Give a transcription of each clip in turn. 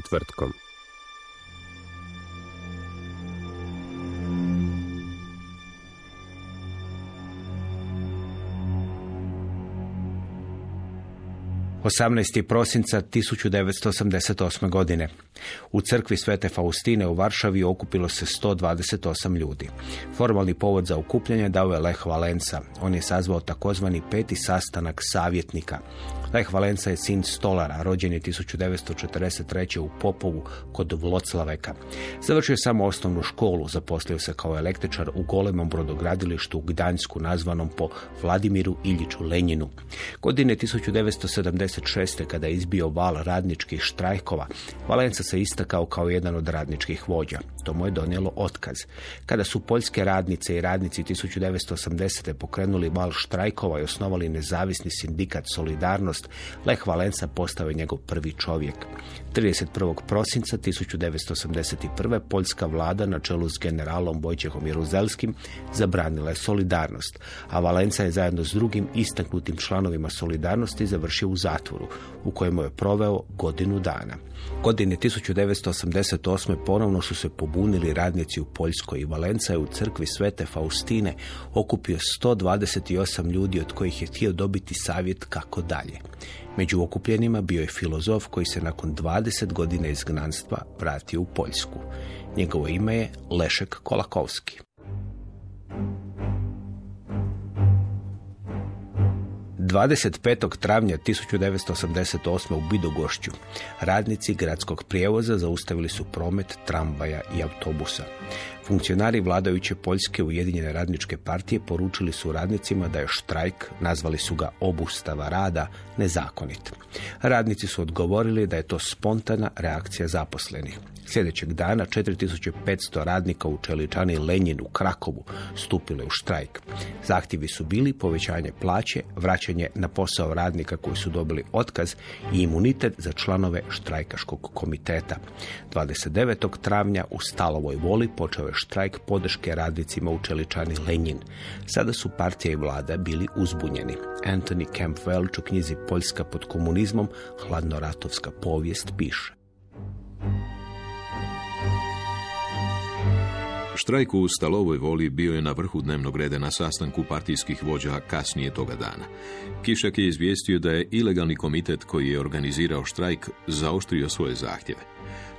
Četvrtkom. Osamnaest prosinca 1988. godine. U crkvi Svete Faustine u Varšavi okupilo se 128 ljudi. Formalni povod za okupljanje dao je Lech Valenca. On je sazvao takozvani peti sastanak savjetnika. Lech Valenca je sin stolara, rođen je 1943. u Popovu kod Vloclaveka. Završio je samo osnovnu školu, zaposlio se kao električar u golemom brodogradilištu u Gdansku, nazvanom po Vladimiru Iljiću Lenjinu. Godine 1976. kada je izbio val radničkih štrajkova, Valenca se istakao kao jedan od radničkih vođa. To mu je donijelo otkaz. Kada su poljske radnice i radnici 1980. pokrenuli val štrajkova i osnovali nezavisni sindikat Solidarnost, Lech Valenca postao je njegov prvi čovjek. 31. prosinca 1981. poljska vlada na čelu s generalom Bojčehom Jeruzelskim zabranila je solidarnost, a Valenca je zajedno s drugim istaknutim članovima solidarnosti završio u zatvoru, u kojemu je proveo godinu dana. Godine 1988. ponovno su se pobunili radnici u Poljskoj i Valenca je u crkvi Svete Faustine okupio 128 ljudi od kojih je htio dobiti savjet kako dalje. Među okupljenima bio je filozof koji se nakon 20 godina izgnanstva vratio u Poljsku. Njegovo ime je Lešek Kolakovski. 25. travnja 1988. u Bidogošću radnici gradskog prijevoza zaustavili su promet tramvaja i autobusa. Funkcionari vladajuće Poljske Ujedinjene radničke partije poručili su radnicima da je štrajk, nazvali su ga obustava rada, nezakonit. Radnici su odgovorili da je to spontana reakcija zaposlenih. Sljedećeg dana 4500 radnika u Čeličani Lenjin u Krakovu stupilo je u štrajk. Zahtjevi su bili povećanje plaće, vraćanje na posao radnika koji su dobili otkaz i imunitet za članove štrajkaškog komiteta. 29. travnja u Stalovoj voli počeo je štrajk podrške radnicima u Čeličani Lenjin. Sada su partija i vlada bili uzbunjeni. Anthony Campbell u knjizi Poljska pod komunizmom, hladnoratovska povijest piše. Štrajk u Stalovoj voli bio je na vrhu dnevnog reda na sastanku partijskih vođa kasnije toga dana. Kišak je izvijestio da je ilegalni komitet koji je organizirao štrajk zaoštrio svoje zahtjeve.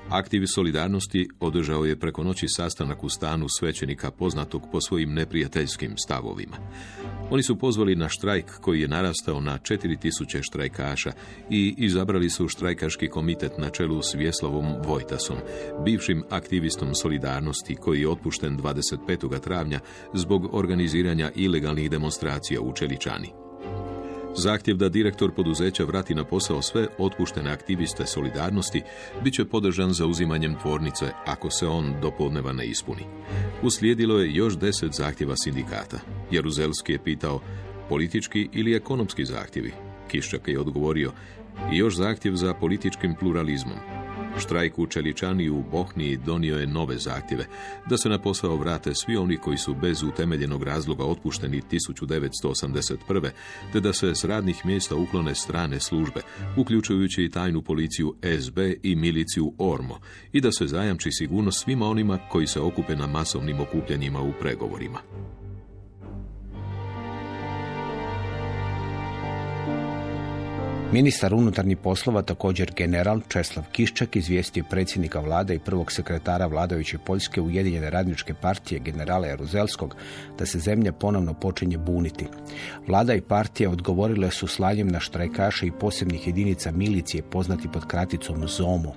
Aktivi solidarnosti održao je preko noći sastanak u stanu svećenika poznatog po svojim neprijateljskim stavovima. Oni su pozvali na štrajk koji je narastao na 4000 štrajkaša i izabrali su štrajkaški komitet na čelu s Vjeslavom Vojtasom, bivšim aktivistom solidarnosti koji je otpušten 25. travnja zbog organiziranja ilegalnih demonstracija u Čeličani. Zahtjev da direktor poduzeća vrati na posao sve otpuštene aktiviste solidarnosti bit će podržan za uzimanjem tvornice ako se on do podneva ne ispuni. Uslijedilo je još deset zahtjeva sindikata. Jaruzelski je pitao politički ili ekonomski zahtjevi. Kiščak je odgovorio i još zahtjev za političkim pluralizmom. Štrajk u Čeličani u Bohniji donio je nove zahtjeve, da se na posao vrate svi oni koji su bez utemeljenog razloga otpušteni 1981. te da se s radnih mjesta uklone strane službe, uključujući i tajnu policiju SB i miliciju ORMO, i da se zajamči sigurnost svima onima koji se okupe na masovnim okupljanjima u pregovorima. Ministar unutarnjih poslova, također general Česlav Kiščak, izvijestio predsjednika vlade i prvog sekretara vladajuće Poljske Ujedinjene radničke partije generala Jaruzelskog da se zemlja ponovno počinje buniti. Vlada i partija odgovorile su slanjem na štrajkaše i posebnih jedinica milicije poznati pod kraticom ZOMU.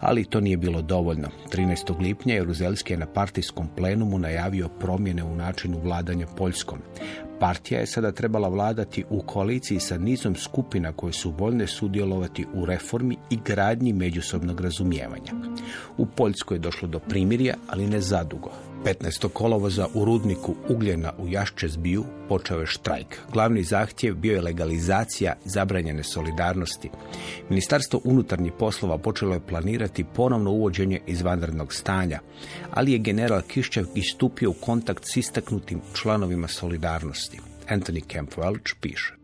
Ali to nije bilo dovoljno. 13. lipnja Jaruzelski je na partijskom plenumu najavio promjene u načinu vladanja Poljskom. Partija je sada trebala vladati u koaliciji sa nizom skupina koje su voljne sudjelovati u reformi i gradnji međusobnog razumijevanja. U Poljskoj je došlo do primirja, ali ne zadugo. 15. kolovoza u rudniku ugljena u Jaščezbiju počeo je štrajk. Glavni zahtjev bio je legalizacija zabranjene solidarnosti. Ministarstvo unutarnjih poslova počelo je planirati ponovno uvođenje izvanrednog stanja, ali je general Kišćev istupio u kontakt s istaknutim članovima solidarnosti. Anthony Kemp Welch piše.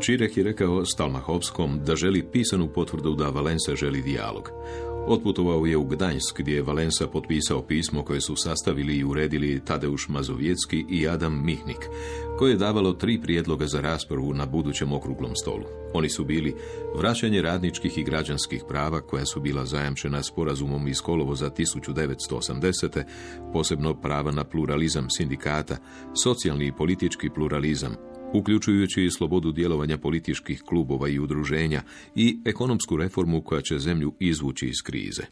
Čirek je rekao Stalmahovskom da želi pisanu potvrdu da Valensa želi dijalog. Otputovao je u Gdanjsk gdje je Valensa potpisao pismo koje su sastavili i uredili Tadeuš Mazovjetski i Adam Mihnik, koje je davalo tri prijedloga za raspravu na budućem okruglom stolu. Oni su bili vraćanje radničkih i građanskih prava koja su bila zajamčena sporazumom iz kolovoza 1980. posebno prava na pluralizam sindikata, socijalni i politički pluralizam, uključujući i slobodu djelovanja političkih klubova i udruženja i ekonomsku reformu koja će zemlju izvući iz krize.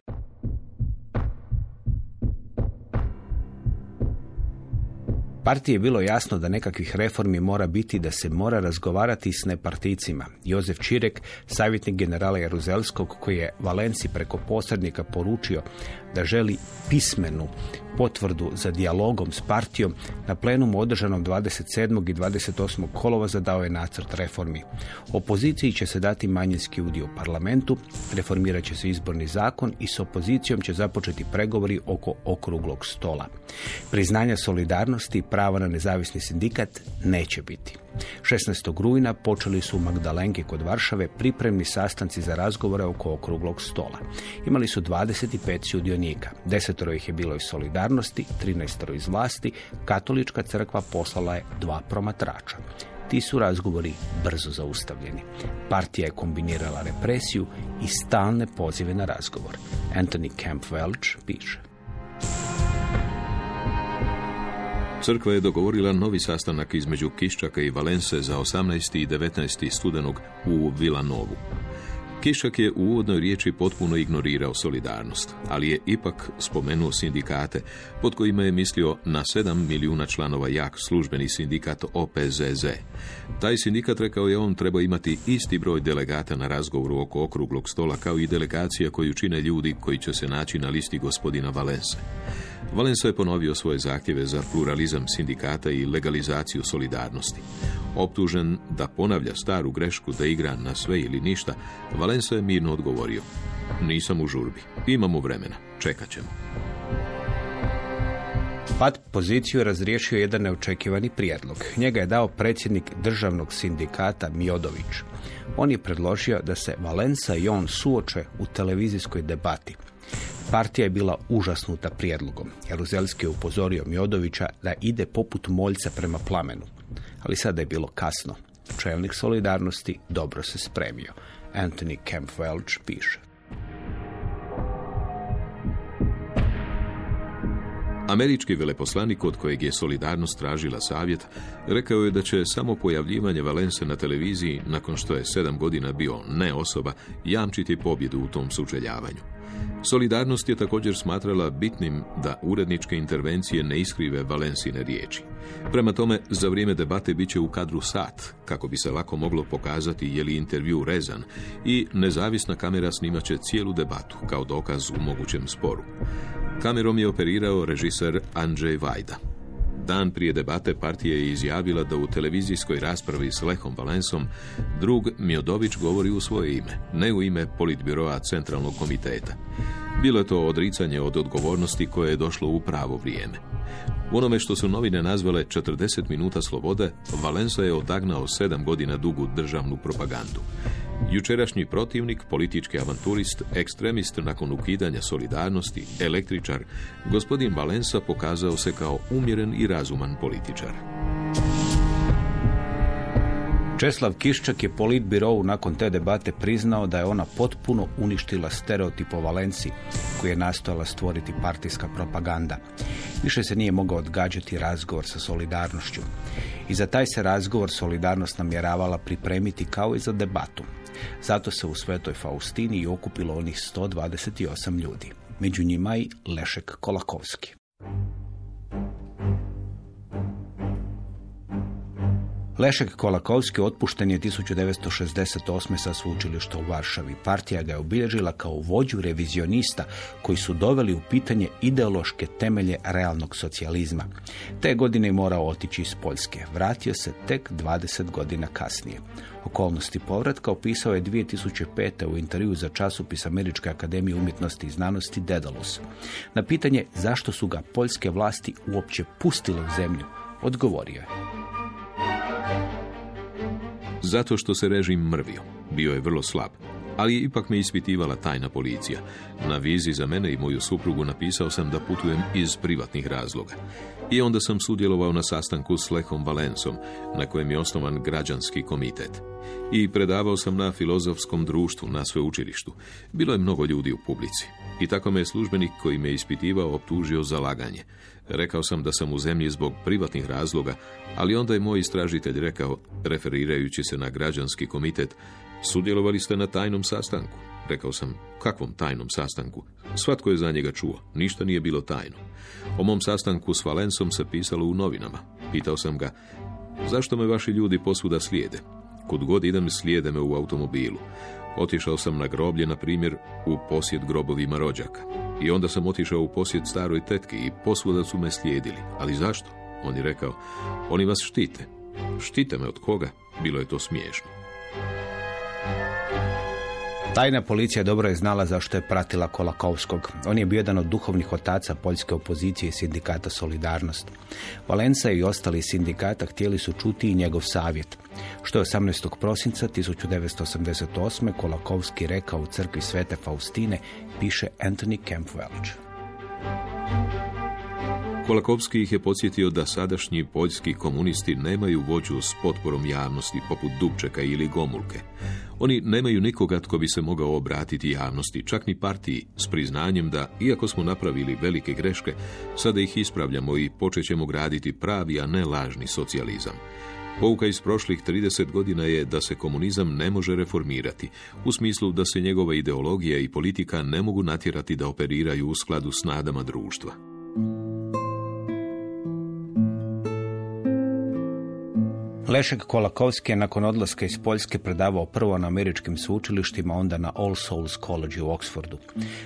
Partiji je bilo jasno da nekakvih reformi mora biti da se mora razgovarati s neparticima. Jozef Čirek, savjetnik generala Jaruzelskog, koji je Valenci preko posrednika poručio da želi pismenu potvrdu za dijalogom s partijom na plenumu održanom 27. i 28. kolova zadao je nacrt reformi. Opoziciji će se dati manjinski udio u parlamentu, reformirat će se izborni zakon i s opozicijom će započeti pregovori oko okruglog stola. Priznanja solidarnosti i prava na nezavisni sindikat neće biti. 16. rujna počeli su u Magdalenki kod Varšave pripremni sastanci za razgovore oko okruglog stola. Imali su 25 sudionika. Desetoro ih je bilo iz solidarnosti, 13 iz vlasti, katolička crkva poslala je dva promatrača. Ti su razgovori brzo zaustavljeni. Partija je kombinirala represiju i stalne pozive na razgovor. Anthony Camp Welch piše. Crkva je dogovorila novi sastanak između Kiščaka i Valense za 18. i 19. studenog u Vilanovu. Kišak je u uvodnoj riječi potpuno ignorirao solidarnost, ali je ipak spomenuo sindikate, pod kojima je mislio na 7 milijuna članova jak službeni sindikat OPZZ. Taj sindikat, rekao je on, treba imati isti broj delegata na razgovoru oko okruglog stola kao i delegacija koju čine ljudi koji će se naći na listi gospodina Valense. Valensa je ponovio svoje zahtjeve za pluralizam sindikata i legalizaciju solidarnosti. Optužen da ponavlja staru grešku da igra na sve ili ništa, Valensa je mirno odgovorio. Nisam u žurbi. Imamo vremena. Čekat ćemo. Pad poziciju je razriješio jedan neočekivani prijedlog. Njega je dao predsjednik državnog sindikata Miodović. On je predložio da se Valensa i on suoče u televizijskoj debati. Partija je bila užasnuta prijedlogom. Jaruzelski je upozorio Miodovića da ide poput moljca prema plamenu. Ali sada je bilo kasno. Čelnik solidarnosti dobro se spremio. Anthony Kemp Welch piše. Američki veleposlanik od kojeg je Solidarnost tražila savjet, rekao je da će samo pojavljivanje Valense na televiziji, nakon što je sedam godina bio ne osoba, jamčiti pobjedu u tom sučeljavanju. Solidarnost je također smatrala bitnim da uredničke intervencije ne iskrive Valensine riječi. Prema tome, za vrijeme debate bit će u kadru sat, kako bi se lako moglo pokazati je li intervju rezan i nezavisna kamera snimat će cijelu debatu kao dokaz u mogućem sporu. Kamerom je operirao režiser Andrzej Vajda. Dan prije debate partija je izjavila da u televizijskoj raspravi s Lehom Valensom drug Miodović govori u svoje ime, ne u ime politbiroa Centralnog komiteta. Bilo je to odricanje od odgovornosti koje je došlo u pravo vrijeme. U onome što su novine nazvale 40 minuta slobode, Valensa je odagnao sedam godina dugu državnu propagandu. Jučerašnji protivnik, politički avanturist, ekstremist nakon ukidanja solidarnosti, električar, gospodin Valensa pokazao se kao umjeren i razuman političar. Česlav Kiščak je politbirovu nakon te debate priznao da je ona potpuno uništila stereotip o Valenciji koji je nastojala stvoriti partijska propaganda. Više se nije mogao odgađati razgovor sa solidarnošću. I za taj se razgovor solidarnost namjeravala pripremiti kao i za debatu. Zato se u Svetoj Faustini i okupilo onih 128 ljudi. Među njima i Lešek Kolakovski. Lešek Kolakovski otpušten je 1968. sa sveučilišta u Varšavi. Partija ga je obilježila kao vođu revizionista koji su doveli u pitanje ideološke temelje realnog socijalizma. Te godine je morao otići iz Poljske. Vratio se tek 20 godina kasnije. Okolnosti povratka opisao je 2005. u intervju za časopis Američke akademije umjetnosti i znanosti Dedalus. Na pitanje zašto su ga poljske vlasti uopće pustile u zemlju, odgovorio je. Zato što se režim mrvio. Bio je vrlo slab. Ali ipak me ispitivala tajna policija. Na vizi za mene i moju suprugu napisao sam da putujem iz privatnih razloga. I onda sam sudjelovao na sastanku s Lehom Valensom, na kojem je osnovan građanski komitet. I predavao sam na filozofskom društvu na sveučilištu. Bilo je mnogo ljudi u publici. I tako me je službenik koji me ispitivao optužio za laganje. Rekao sam da sam u zemlji zbog privatnih razloga, ali onda je moj istražitelj rekao, referirajući se na građanski komitet, sudjelovali ste na tajnom sastanku. Rekao sam, kakvom tajnom sastanku? Svatko je za njega čuo, ništa nije bilo tajno. O mom sastanku s Valensom se pisalo u novinama. Pitao sam ga, zašto me vaši ljudi posvuda slijede? Kud god idem, slijede me u automobilu. Otišao sam na groblje, na primjer, u posjet grobovima rođaka. I onda sam otišao u posjet staroj tetki i posvuda su me slijedili. Ali zašto? On je rekao, oni vas štite. Štite me od koga? Bilo je to smiješno. Tajna policija dobro je znala zašto je pratila Kolakovskog. On je bio jedan od duhovnih otaca poljske opozicije i sindikata Solidarnost. Valenca i ostali sindikata htjeli su čuti i njegov savjet. Što je 18. prosinca 1988. Kolakovski rekao u crkvi Svete Faustine, piše Anthony Kemp Welch. Kolakovski ih je podsjetio da sadašnji poljski komunisti nemaju vođu s potporom javnosti poput Dubčeka ili Gomulke. Oni nemaju nikoga tko bi se mogao obratiti javnosti, čak ni partiji, s priznanjem da, iako smo napravili velike greške, sada ih ispravljamo i počet ćemo graditi pravi, a ne lažni socijalizam. Pouka iz prošlih 30 godina je da se komunizam ne može reformirati, u smislu da se njegova ideologija i politika ne mogu natjerati da operiraju u skladu s nadama društva. Lešek Kolakovski je nakon odlaska iz Poljske predavao prvo na američkim sveučilištima, onda na All Souls College u Oxfordu.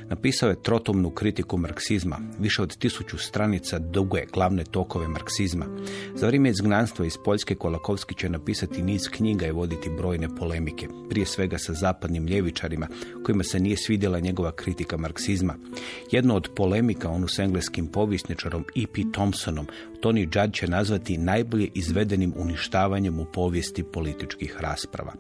Napisao je trotomnu kritiku marksizma, više od tisuću stranica duge glavne tokove marksizma. Za vrijeme izgnanstva iz Poljske Kolakovski će napisati niz knjiga i voditi brojne polemike, prije svega sa zapadnim ljevičarima, kojima se nije svidjela njegova kritika marksizma. Jedno od polemika, onu s engleskim povjesničarom E.P. Thompsonom, Tony Judd će nazvati najbolje izvedenim uništavanjem u povijesti političkih rasprava.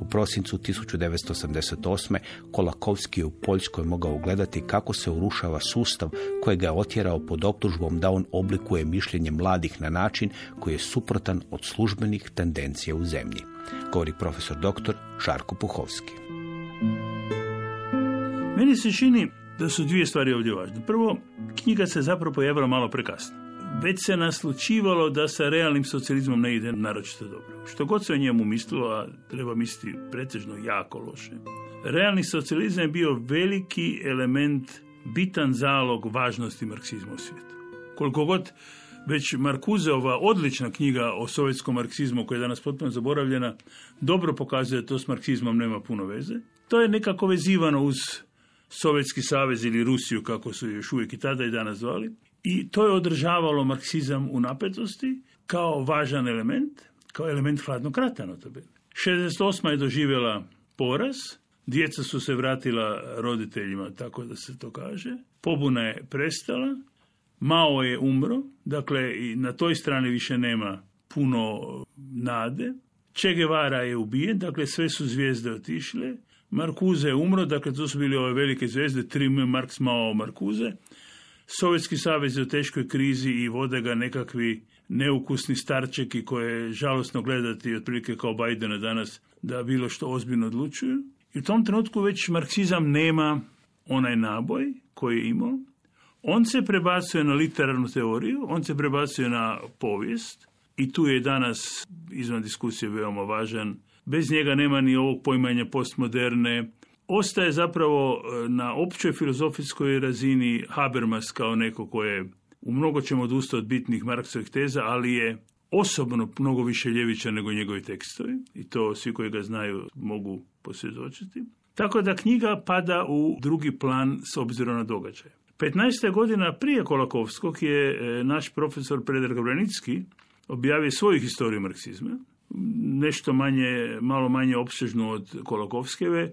U prosincu 1988. Kolakovski je u Poljskoj mogao ugledati kako se urušava sustav koji ga je otjerao pod optužbom da on oblikuje mišljenje mladih na način koji je suprotan od službenih tendencija u zemlji. Govori profesor dr. Žarko Puhovski. Meni se čini da su dvije stvari ovdje važne. Prvo, knjiga se zapravo pojavila malo prekasno već se naslučivalo da sa realnim socijalizmom ne ide naročito dobro. Što god se o njemu mislilo, a treba misliti pretežno jako loše. Realni socijalizam je bio veliki element, bitan zalog važnosti marksizma u svijetu. Koliko god već Markuzeova odlična knjiga o sovjetskom marksizmu koja je danas potpuno zaboravljena, dobro pokazuje da to s marksizmom nema puno veze. To je nekako vezivano uz Sovjetski savez ili Rusiju, kako su još uvijek i tada i danas zvali. I to je održavalo marksizam u napetosti kao važan element, kao element hladnog rata notabene. 68. je doživjela poraz, djeca su se vratila roditeljima, tako da se to kaže, pobuna je prestala, Mao je umro, dakle i na toj strani više nema puno nade, Che Guevara je ubijen, dakle sve su zvijezde otišle, Markuze je umro, dakle to su bili ove velike zvijezde, tri Marks, Mao, Markuze, Sovjetski savez je u teškoj krizi i vode ga nekakvi neukusni starček i koje je žalosno gledati otprilike kao Bajdena danas da bilo što ozbiljno odlučuju. I u tom trenutku već marksizam nema onaj naboj koji je imao. On se prebacuje na literarnu teoriju, on se prebacuje na povijest i tu je danas izvan diskusije veoma važan. Bez njega nema ni ovog pojmanja postmoderne. Ostaje zapravo e, na općoj filozofijskoj razini Habermas kao neko ko je u mnogo čemu odustao od bitnih Marksovih teza, ali je osobno mnogo više ljevića nego njegovi tekstovi i to svi koji ga znaju mogu posvjedočiti. Tako da knjiga pada u drugi plan s obzirom na događaje. 15. godina prije Kolakovskog je e, naš profesor Predrag Vranicki objavio svoju historiju marksizma, nešto manje, malo manje opsežnu od Kolakovskeve,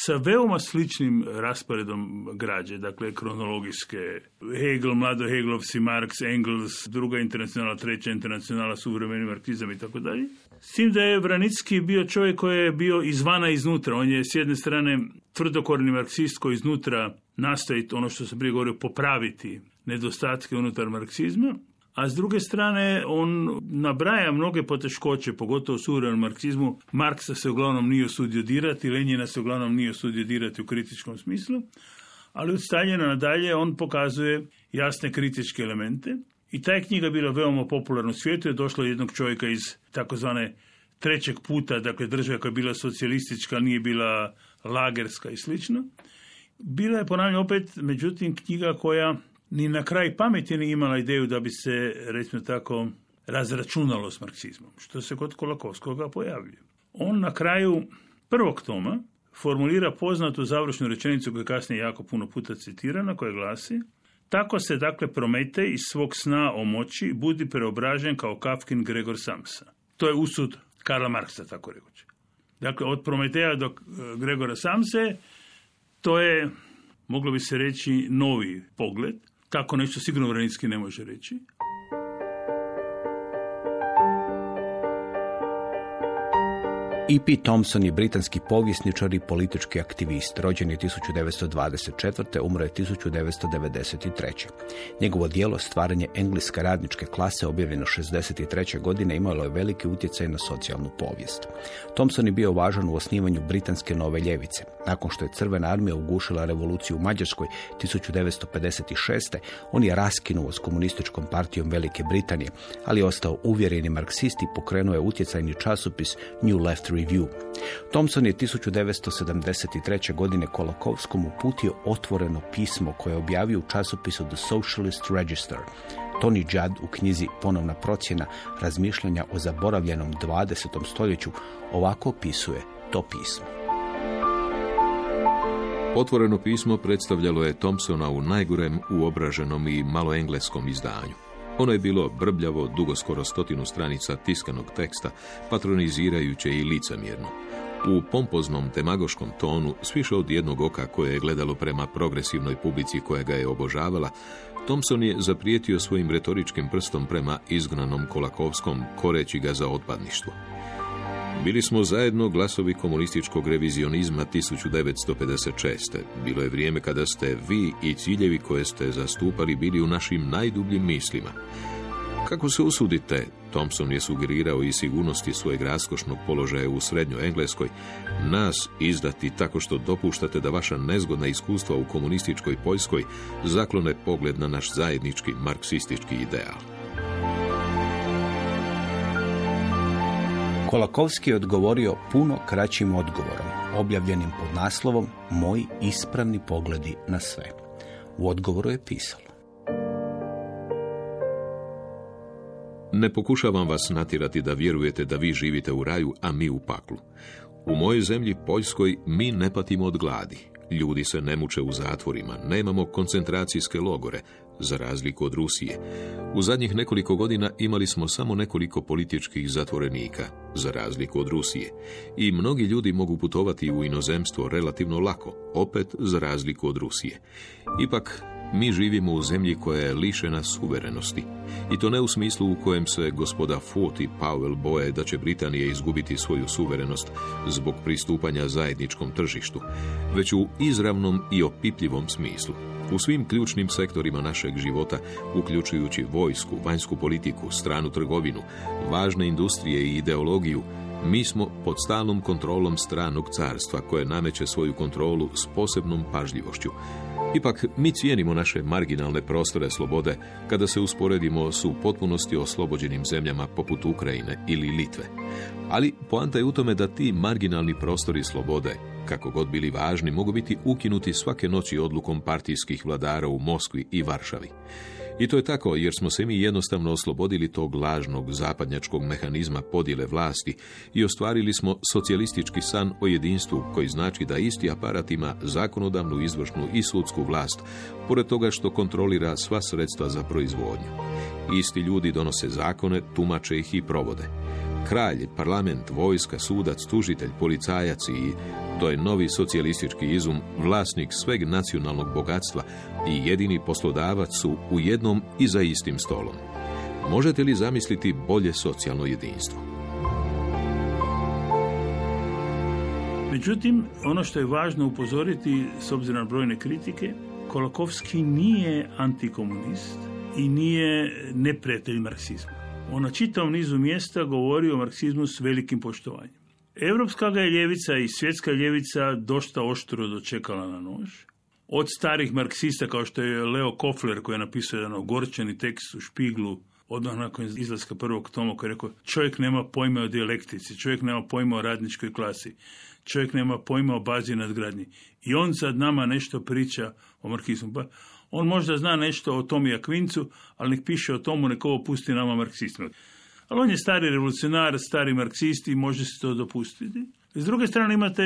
sa veoma sličnim rasporedom građe, dakle kronologijske. Hegel, mlado Hegelovci, Marx, Engels, druga internacionala, treća internacionala, suvremeni marksizam i tako dalje. S tim da je Vranicki bio čovjek koji je bio izvana iznutra. On je s jedne strane tvrdokorni marksist koji iznutra nastoji ono što sam prije govorio popraviti nedostatke unutar marksizma, a s druge strane on nabraja mnoge poteškoće, pogotovo u suvremenom marksizmu. Marksa se uglavnom nije osudio dirati, Lenjina se uglavnom nije osudio dirati u kritičkom smislu, ali od Staljina nadalje on pokazuje jasne kritičke elemente i ta je knjiga bila veoma popularna u svijetu, je došlo jednog čovjeka iz takozvane trećeg puta, dakle država koja je bila socijalistička, nije bila lagerska i slično. Bila je, ponavljam opet, međutim, knjiga koja ni na kraj pameti nije imala ideju da bi se, recimo tako, razračunalo s marksizmom, što se kod Kolakovskoga pojavljuje. On na kraju prvog toma formulira poznatu završnu rečenicu koja je kasnije jako puno puta citirana, koja glasi Tako se dakle promete iz svog sna o moći budi preobražen kao Kafkin Gregor Samsa. To je usud Karla Marksa, tako rekoći. Dakle, od Prometeja do e, Gregora Samse, to je, moglo bi se reći, novi pogled. Kako nešto sigurno Vranicki ne može reći. E.P. Thompson je britanski povjesničar i politički aktivist. Rođen je 1924. umro je 1993. Njegovo dijelo stvaranje engleske radničke klase objavljeno 63. godine imalo je veliki utjecaj na socijalnu povijest. Thompson je bio važan u osnivanju britanske nove ljevice. Nakon što je Crvena armija ugušila revoluciju u Mađarskoj 1956. on je raskinuo s komunističkom partijom Velike Britanije, ali je ostao uvjereni marksist i pokrenuo je utjecajni časopis New Left Review. Thompson je 1973. godine Kolakovskom uputio otvoreno pismo koje je objavio u časopisu The Socialist Register. Tony Judd u knjizi Ponovna procjena razmišljanja o zaboravljenom 20. stoljeću ovako opisuje to pismo. Otvoreno pismo predstavljalo je Thompsona u najgorem uobraženom i malo engleskom izdanju. Ono je bilo brbljavo, dugo skoro stotinu stranica tiskanog teksta, patronizirajuće i licamjerno. U pompoznom demagoškom tonu, sviše od jednog oka koje je gledalo prema progresivnoj publici koja ga je obožavala, Thompson je zaprijetio svojim retoričkim prstom prema izgnanom Kolakovskom, koreći ga za otpadništvo. Bili smo zajedno glasovi komunističkog revizionizma 1956. Bilo je vrijeme kada ste vi i ciljevi koje ste zastupali bili u našim najdubljim mislima. Kako se usudite, Thompson je sugerirao i sigurnosti svojeg raskošnog položaja u srednjoj Engleskoj, nas izdati tako što dopuštate da vaša nezgodna iskustva u komunističkoj Poljskoj zaklone pogled na naš zajednički marksistički ideal. Kolakovski je odgovorio puno kraćim odgovorom, objavljenim pod naslovom Moji ispravni pogledi na sve. U odgovoru je pisalo. Ne pokušavam vas natirati da vjerujete da vi živite u raju, a mi u paklu. U mojoj zemlji, Poljskoj, mi ne patimo od gladi. Ljudi se ne muče u zatvorima, nemamo koncentracijske logore, za razliku od Rusije. U zadnjih nekoliko godina imali smo samo nekoliko političkih zatvorenika, za razliku od Rusije. I mnogi ljudi mogu putovati u inozemstvo relativno lako, opet za razliku od Rusije. Ipak, mi živimo u zemlji koja je lišena suverenosti. I to ne u smislu u kojem se gospoda Foote i Powell boje da će Britanija izgubiti svoju suverenost zbog pristupanja zajedničkom tržištu, već u izravnom i opipljivom smislu. U svim ključnim sektorima našeg života, uključujući vojsku, vanjsku politiku, stranu trgovinu, važne industrije i ideologiju, mi smo pod stalnom kontrolom stranog carstva koje nameće svoju kontrolu s posebnom pažljivošću. Ipak, mi cijenimo naše marginalne prostore slobode kada se usporedimo s u potpunosti oslobođenim zemljama poput Ukrajine ili Litve. Ali poanta je u tome da ti marginalni prostori slobode, kako god bili važni, mogu biti ukinuti svake noći odlukom partijskih vladara u Moskvi i Varšavi. I to je tako jer smo se mi jednostavno oslobodili tog lažnog zapadnjačkog mehanizma podjele vlasti i ostvarili smo socijalistički san o jedinstvu koji znači da isti aparat ima zakonodavnu, izvršnu i sudsku vlast, pored toga što kontrolira sva sredstva za proizvodnju. Isti ljudi donose zakone, tumače ih i provode. Kralj, parlament, vojska, sudac, tužitelj, policajac i to je novi socijalistički izum, vlasnik sveg nacionalnog bogatstva i jedini poslodavac su u jednom i za istim stolom. Možete li zamisliti bolje socijalno jedinstvo? Međutim, ono što je važno upozoriti, s obzirom na brojne kritike, Kolakovski nije antikomunist i nije neprijatelj marksizma. On na čitavom nizu mjesta govori o marksizmu s velikim poštovanjem. Europska ga je ljevica i svjetska ljevica dosta oštro dočekala na nož. Od starih marksista kao što je Leo Kofler koji je napisao jedan ogorčeni tekst u špiglu odmah nakon izlaska prvog toma koji je rekao čovjek nema pojma o dijalektici, čovjek nema pojma o radničkoj klasi, čovjek nema pojma o bazi nadgradnji. I on sad nama nešto priča o marksizmu. Pa on možda zna nešto o Tomi Akvincu, ali nek piše o tomu, nek ovo pusti nama marksizmu. Ali on je stari revolucionar, stari marksist i može se to dopustiti. S druge strane imate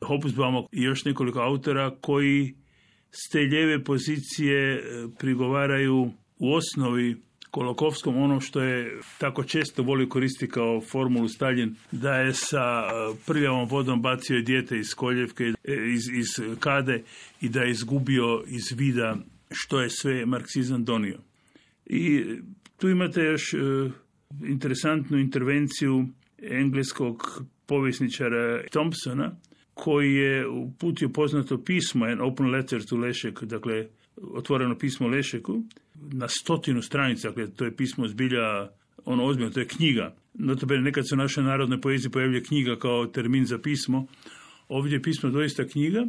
Hobsbawma i još nekoliko autora koji s te lijeve pozicije e, prigovaraju u osnovi Kolokovskom ono što je tako često voli koristiti kao formulu Stalin, da je sa e, prljavom vodom bacio dijete iz koljevke, e, iz, iz kade i da je izgubio iz vida što je sve marksizam donio. I tu imate još interesantnu intervenciju engleskog povjesničara Thompsona, koji je uputio poznato pismo, an open letter to Lešek, dakle otvoreno pismo Lešeku, na stotinu stranica, dakle to je pismo zbilja, ono ozbiljno, to je knjiga. Notabene nekad se u našoj narodnoj poeziji pojavlja knjiga kao termin za pismo. Ovdje je pismo doista knjiga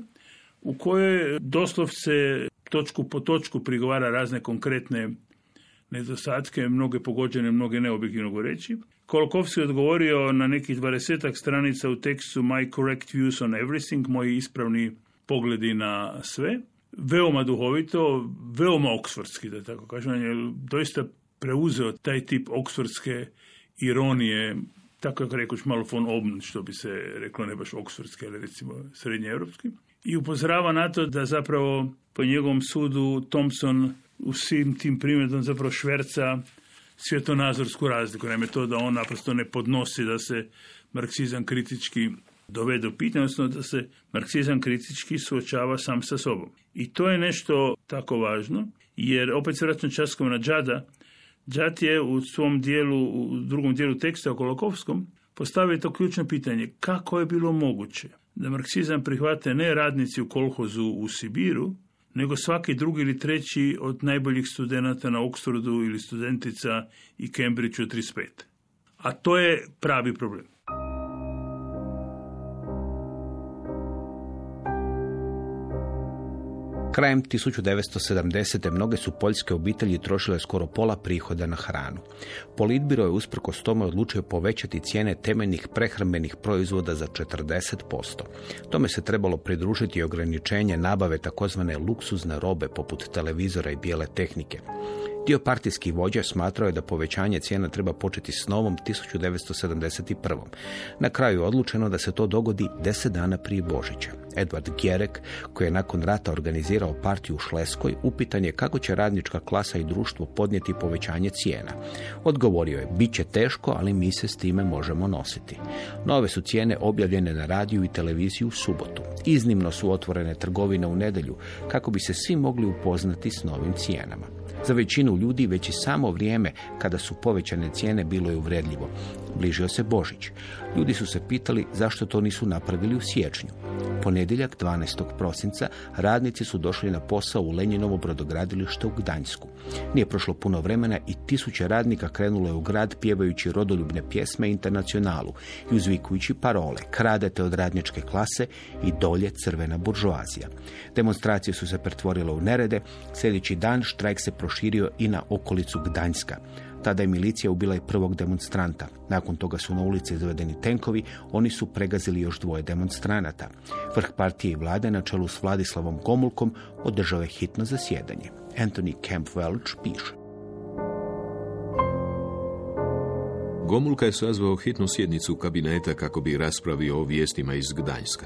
u kojoj doslovce točku po točku prigovara razne konkretne nedostatke, mnoge pogođene, mnoge neobjektivno reći. Kolokovski je odgovorio na nekih dvadesetak stranica u tekstu My Correct Views on Everything, moji ispravni pogledi na sve. Veoma duhovito, veoma oksfordski, da tako kažem, je doista preuzeo taj tip oksfordske ironije, tako kako rekoć malo von Obn, što bi se reklo ne baš oksfordske, ali recimo srednjeevropski. I upozorava na to da zapravo po njegovom sudu Thompson svim tim primjedom zapravo šverca svjetonazorsku razliku. Naime, to da on naprosto ne podnosi da se marksizam kritički dovede u pitanje, odnosno da se marksizam kritički suočava sam sa sobom. I to je nešto tako važno, jer opet se vraćam časkom na Džada, Džad je u svom dijelu, u drugom dijelu teksta o Kolokovskom, postavio to ključno pitanje, kako je bilo moguće da marksizam prihvate ne radnici u kolhozu u Sibiru, nego svaki drugi ili treći od najboljih studenata na Oxfordu ili studentica i Cambridgeu 35. A to je pravi problem. Krajem 1970. mnoge su poljske obitelji trošile skoro pola prihoda na hranu. Politbiro je usprkos tome odlučio povećati cijene temeljnih prehrambenih proizvoda za 40%. Tome se trebalo pridružiti ograničenje nabave takozvane luksuzne robe poput televizora i bijele tehnike. Dio partijskih vođa smatrao je da povećanje cijena treba početi s novom 1971. Na kraju je odlučeno da se to dogodi deset dana prije Božića. Edward Gjerek, koji je nakon rata organizirao partiju u Šleskoj, upitan je kako će radnička klasa i društvo podnijeti povećanje cijena. Odgovorio je, bit će teško, ali mi se s time možemo nositi. Nove su cijene objavljene na radiju i televiziju u subotu. Iznimno su otvorene trgovine u nedjelju, kako bi se svi mogli upoznati s novim cijenama. Za većinu ljudi već i samo vrijeme kada su povećane cijene bilo je uvredljivo. Bližio se Božić. Ljudi su se pitali zašto to nisu napravili u siječnju. ponedjeljak 12. prosinca radnici su došli na posao u Lenjinovo brodogradilište u Gdanjsku. Nije prošlo puno vremena i tisuće radnika krenulo je u grad pjevajući rodoljubne pjesme internacionalu i uzvikujući parole kradete od radničke klase i dolje crvena buržoazija. Demonstracije su se pretvorile u nerede, sljedeći dan štrajk se proširio i na okolicu Gdanjska. Tada je milicija ubila i prvog demonstranta. Nakon toga su na ulici izvedeni tenkovi, oni su pregazili još dvoje demonstranata. Vrh partije i vlade na čelu s Vladislavom Gomulkom održao je hitno zasjedanje. Anthony Camp Welch piše. Gomulka je sazvao hitnu sjednicu kabineta kako bi raspravio o vijestima iz Gdanjska.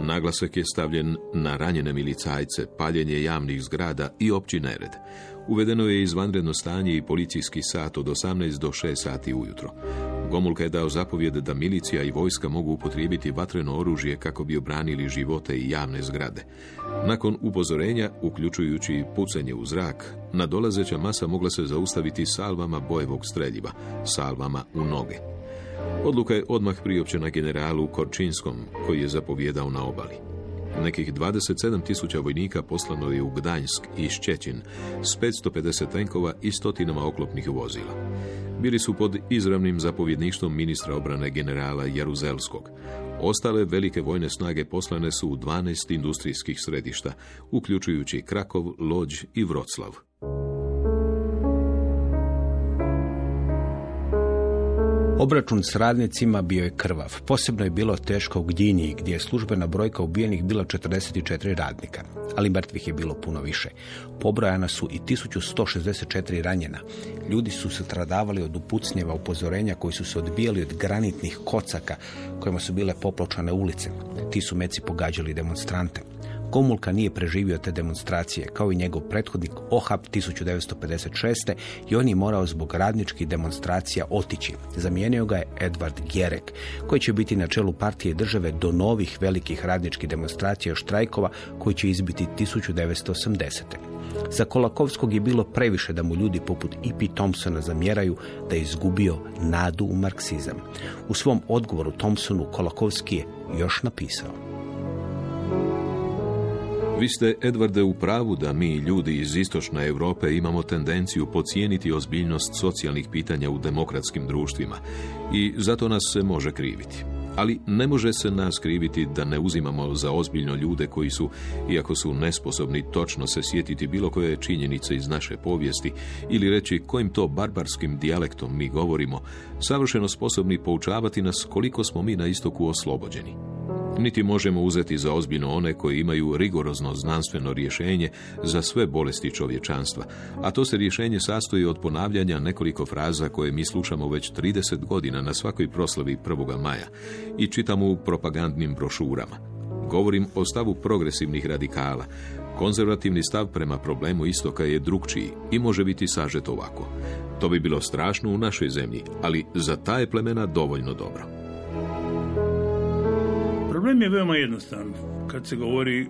Naglasak je stavljen na ranjene milicajce, paljenje javnih zgrada i opći nered. Uvedeno je izvanredno stanje i policijski sat od 18 do 6 sati ujutro. Gomulka je dao zapovjed da milicija i vojska mogu upotrijebiti vatreno oružje kako bi obranili živote i javne zgrade. Nakon upozorenja, uključujući pucanje u zrak, nadolazeća masa mogla se zaustaviti salvama bojevog streljiva, salvama u noge. Odluka je odmah priopćena generalu Korčinskom, koji je zapovjedao na obali. Nekih 27 tisuća vojnika poslano je u Gdanjsk i Šćećin s 550 tenkova i stotinama oklopnih vozila. Bili su pod izravnim zapovjedništvom ministra obrane generala Jaruzelskog. Ostale velike vojne snage poslane su u 12 industrijskih središta, uključujući Krakov, Lođ i Vroclav. Obračun s radnicima bio je krvav. Posebno je bilo teško u Gdinji, gdje je službena brojka ubijenih bila 44 radnika, ali mrtvih je bilo puno više. Pobrojana su i 1164 ranjena. Ljudi su se stradavali od upucnjeva upozorenja koji su se odbijali od granitnih kocaka kojima su bile popločane ulice. Ti su meci pogađali demonstrante. Gomulka nije preživio te demonstracije, kao i njegov prethodnik Ohab 1956. i on je morao zbog radničkih demonstracija otići. Zamijenio ga je Edward Gjerek, koji će biti na čelu partije države do novih velikih radničkih demonstracija štrajkova koji će izbiti 1980. Za Kolakovskog je bilo previše da mu ljudi poput E.P. Thompsona zamjeraju da je izgubio nadu u marksizam. U svom odgovoru Thompsonu Kolakovski je još napisao. Vi ste, Edvarde, u pravu da mi, ljudi iz istočne Europe, imamo tendenciju pocijeniti ozbiljnost socijalnih pitanja u demokratskim društvima i zato nas se može kriviti. Ali ne može se nas kriviti da ne uzimamo za ozbiljno ljude koji su, iako su nesposobni točno se sjetiti bilo koje činjenice iz naše povijesti ili reći kojim to barbarskim dijalektom mi govorimo, savršeno sposobni poučavati nas koliko smo mi na istoku oslobođeni niti možemo uzeti za ozbiljno one koji imaju rigorozno znanstveno rješenje za sve bolesti čovječanstva, a to se rješenje sastoji od ponavljanja nekoliko fraza koje mi slušamo već 30 godina na svakoj proslavi 1. maja i čitamo u propagandnim brošurama. Govorim o stavu progresivnih radikala. Konzervativni stav prema problemu istoka je drugčiji i može biti sažet ovako. To bi bilo strašno u našoj zemlji, ali za ta je plemena dovoljno dobro. Problem je veoma jednostavan kad se govori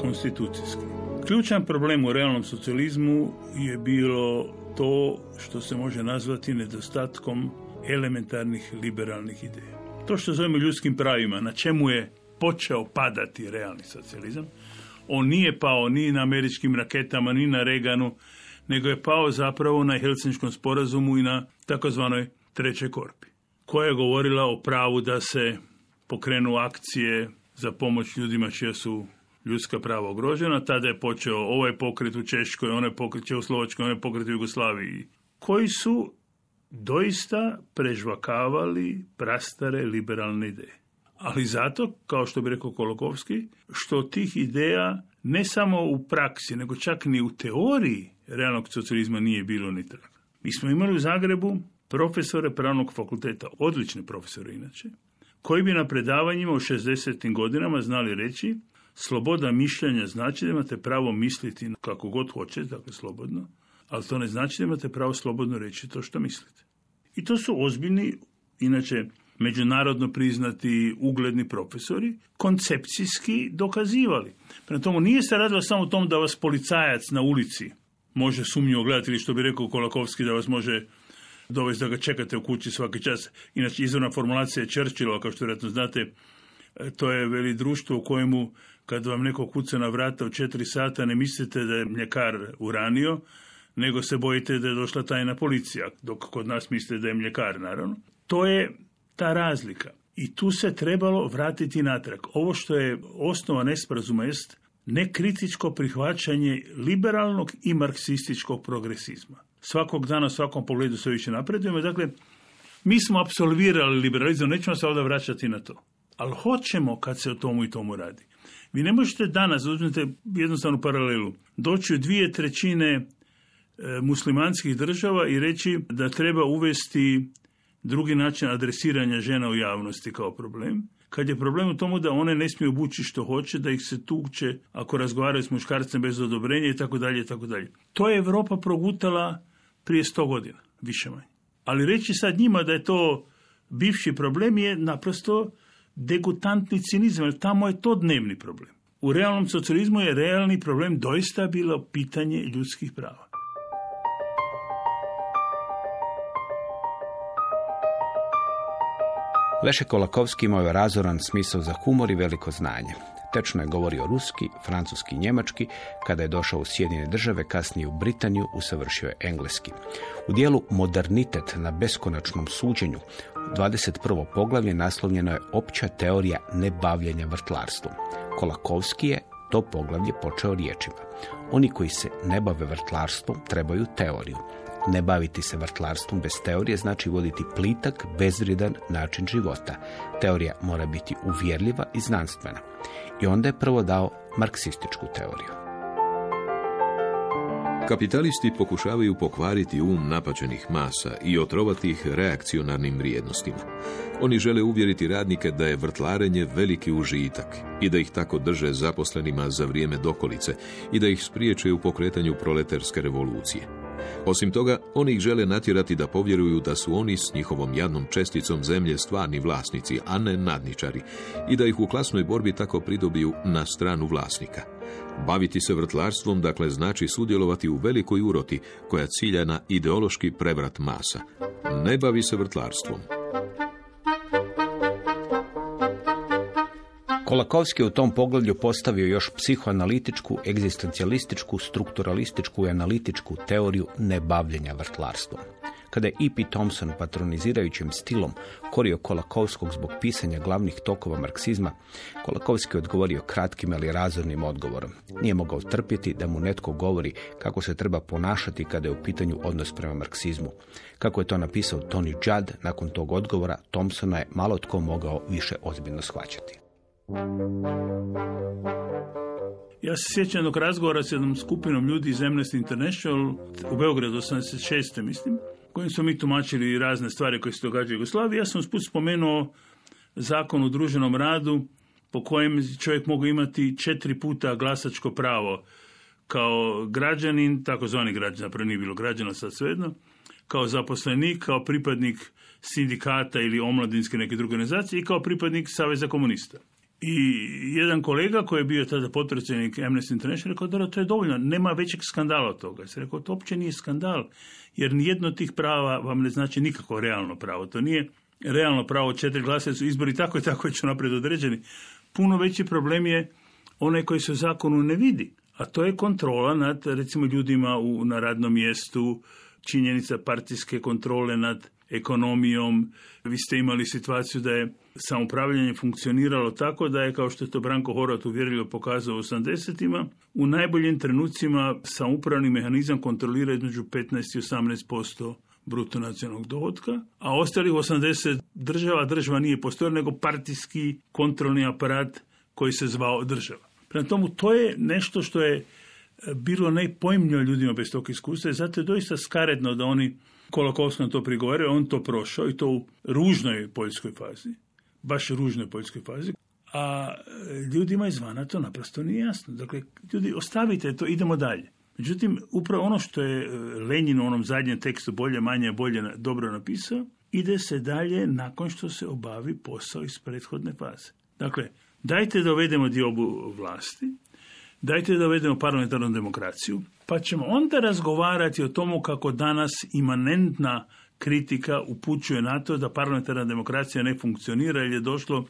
konstitucijski. Ključan problem u realnom socijalizmu je bilo to što se može nazvati nedostatkom elementarnih liberalnih ideja. To što zovemo ljudskim pravima, na čemu je počeo padati realni socijalizam, on nije pao ni na američkim raketama, ni na Reganu, nego je pao zapravo na Helsinškom sporazumu i na takozvanoj trećoj korpi, koja je govorila o pravu da se pokrenu akcije za pomoć ljudima čija su ljudska prava ugrožena. Tada je počeo ovaj pokret u Češkoj, onaj pokret u Slovačkoj, onaj pokret u Jugoslaviji, koji su doista prežvakavali prastare liberalne ideje. Ali zato, kao što bi rekao Kolokovski, što tih ideja ne samo u praksi, nego čak ni u teoriji realnog socijalizma nije bilo ni traga. Mi smo imali u Zagrebu profesore pravnog fakulteta, odlične profesore inače, koji bi na predavanjima u 60. godinama znali reći sloboda mišljenja znači da imate pravo misliti kako god hoćete, dakle slobodno, ali to ne znači da imate pravo slobodno reći to što mislite. I to su ozbiljni, inače međunarodno priznati ugledni profesori, koncepcijski dokazivali. Prema tomu nije se radilo samo o tom da vas policajac na ulici može sumnjivo gledati ili što bi rekao Kolakovski da vas može dovesti da ga čekate u kući svaki čas. Inače, izvorna formulacija je Churchillova, kao što vjerojatno znate, E, To je veli društvo u kojemu kad vam neko kuca na vrata u četiri sata ne mislite da je mljekar uranio, nego se bojite da je došla tajna policija, dok kod nas mislite da je mljekar, naravno. To je ta razlika. I tu se trebalo vratiti natrag. Ovo što je osnova nesporazuma jest nekritičko prihvaćanje liberalnog i marksističkog progresizma. Svakog dana, svakom pogledu sve više napredujemo. Dakle, mi smo apsolvirali liberalizam, nećemo se ovdje vraćati na to. Ali hoćemo kad se o tomu i tomu radi. Vi ne možete danas, uzmite jednostavnu paralelu, doći u dvije trećine e, muslimanskih država i reći da treba uvesti drugi način adresiranja žena u javnosti kao problem. Kad je problem u tomu da one ne smiju obući što hoće, da ih se tuče ako razgovaraju s muškarcem bez odobrenja i tako dalje i tako dalje. To je Europa progutala prije sto godina, više manje. Ali reći sad njima da je to bivši problem je naprosto degutantni cinizam, jer tamo je to dnevni problem. U realnom socijalizmu je realni problem doista bilo pitanje ljudskih prava. Leše Kolakovski imao je razoran smisao za humor i veliko znanje. Tečno je govorio ruski, francuski i njemački, kada je došao u Sjedinjene države, kasnije u Britaniju, usavršio je engleski. U dijelu Modernitet na beskonačnom suđenju, 21. poglavlje naslovljeno je opća teorija nebavljenja vrtlarstvom. Kolakovski je to poglavlje počeo riječima. Oni koji se ne bave vrtlarstvom trebaju teoriju. Ne baviti se vrtlarstvom bez teorije znači voditi plitak, bezvrijedan način života. Teorija mora biti uvjerljiva i znanstvena. I onda je prvo dao marksističku teoriju. Kapitalisti pokušavaju pokvariti um napačenih masa i otrovati ih reakcionarnim vrijednostima. Oni žele uvjeriti radnike da je vrtlarenje veliki užitak i da ih tako drže zaposlenima za vrijeme dokolice i da ih spriječe u pokretanju proletarske revolucije. Osim toga, oni ih žele natjerati da povjeruju da su oni s njihovom jadnom česticom zemlje stvarni vlasnici, a ne nadničari, i da ih u klasnoj borbi tako pridobiju na stranu vlasnika. Baviti se vrtlarstvom, dakle, znači sudjelovati u velikoj uroti koja cilja na ideološki prevrat masa. Ne bavi se vrtlarstvom. Kolakovski je u tom poglavlju postavio još psihoanalitičku, egzistencijalističku, strukturalističku i analitičku teoriju nebavljenja vrtlarstvom. Kada je E.P. Thompson patronizirajućim stilom korio Kolakovskog zbog pisanja glavnih tokova marksizma, Kolakovski je odgovorio kratkim ali razornim odgovorom. Nije mogao trpjeti da mu netko govori kako se treba ponašati kada je u pitanju odnos prema marksizmu. Kako je to napisao Tony Judd, nakon tog odgovora Thompsona je malo tko mogao više ozbiljno shvaćati. Ja se sjećam jednog razgovora s jednom skupinom ljudi iz Amnesty International u Beogradu 86. mislim, kojim smo mi tumačili razne stvari koje se događaju u Jugoslaviji. Ja sam usput spomenuo zakon o druženom radu po kojem čovjek mogu imati četiri puta glasačko pravo kao građanin, takozvani građanin, zapravo nije bilo građana sad svejedno, kao zaposlenik, kao pripadnik sindikata ili omladinske neke druge organizacije i kao pripadnik Saveza komunista. I jedan kolega koji je bio tada potpredsjednik Amnesty International rekao da to je dovoljno, nema većeg skandala od toga. Se rekao, to uopće nije skandal, jer nijedno od tih prava vam ne znači nikako realno pravo. To nije realno pravo četiri glasa, su izbori tako i tako već naprijed određeni. Puno veći problem je onaj koji se u zakonu ne vidi, a to je kontrola nad recimo ljudima u, na radnom mjestu, činjenica partijske kontrole nad ekonomijom. Vi ste imali situaciju da je samoupravljanje funkcioniralo tako da je, kao što je to Branko Horvat uvjerljivo pokazao u 80-ima, u najboljim trenucima samoupravni mehanizam kontrolira između 15 i 18% bruto nacionalnog dohotka, a ostalih 80 država, država nije postojala, nego partijski kontrolni aparat koji se zvao država. Prema tomu, to je nešto što je bilo najpojmnije ljudima bez tog iskustva i zato je doista skaredno da oni Kolakovsko na to prigovaraju, on to prošao i to u ružnoj poljskoj fazi, baš ružnoj poljskoj fazi, a ljudima izvana to naprosto nije jasno. Dakle, ljudi, ostavite to, idemo dalje. Međutim, upravo ono što je Lenin u onom zadnjem tekstu bolje, manje, bolje, dobro napisao, ide se dalje nakon što se obavi posao iz prethodne faze. Dakle, dajte da uvedemo diobu vlasti, dajte da uvedemo parlamentarnu demokraciju, pa ćemo onda razgovarati o tomu kako danas imanentna kritika upućuje na to da parlamentarna demokracija ne funkcionira jer je došlo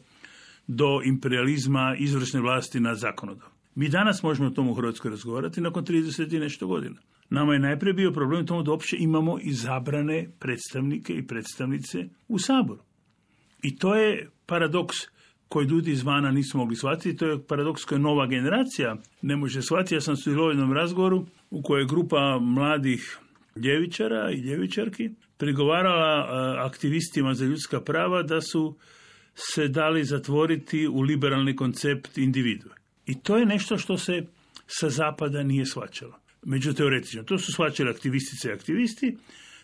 do imperializma izvršne vlasti nad zakonodom. Mi danas možemo o tomu u Hrvatskoj razgovarati nakon 30 i nešto godina. Nama je najprije bio problem tomu da uopće imamo izabrane predstavnike i predstavnice u Saboru. I to je paradoks koji ljudi izvana nisu mogli shvatiti. To je paradoks koji nova generacija ne može shvatiti. Ja sam sudjelovao u razgovoru u kojoj je grupa mladih ljevičara i ljevičarki prigovarala e, aktivistima za ljudska prava da su se dali zatvoriti u liberalni koncept individue. I to je nešto što se sa zapada nije shvaćalo. Među teoretično. To su shvaćali aktivistice i aktivisti,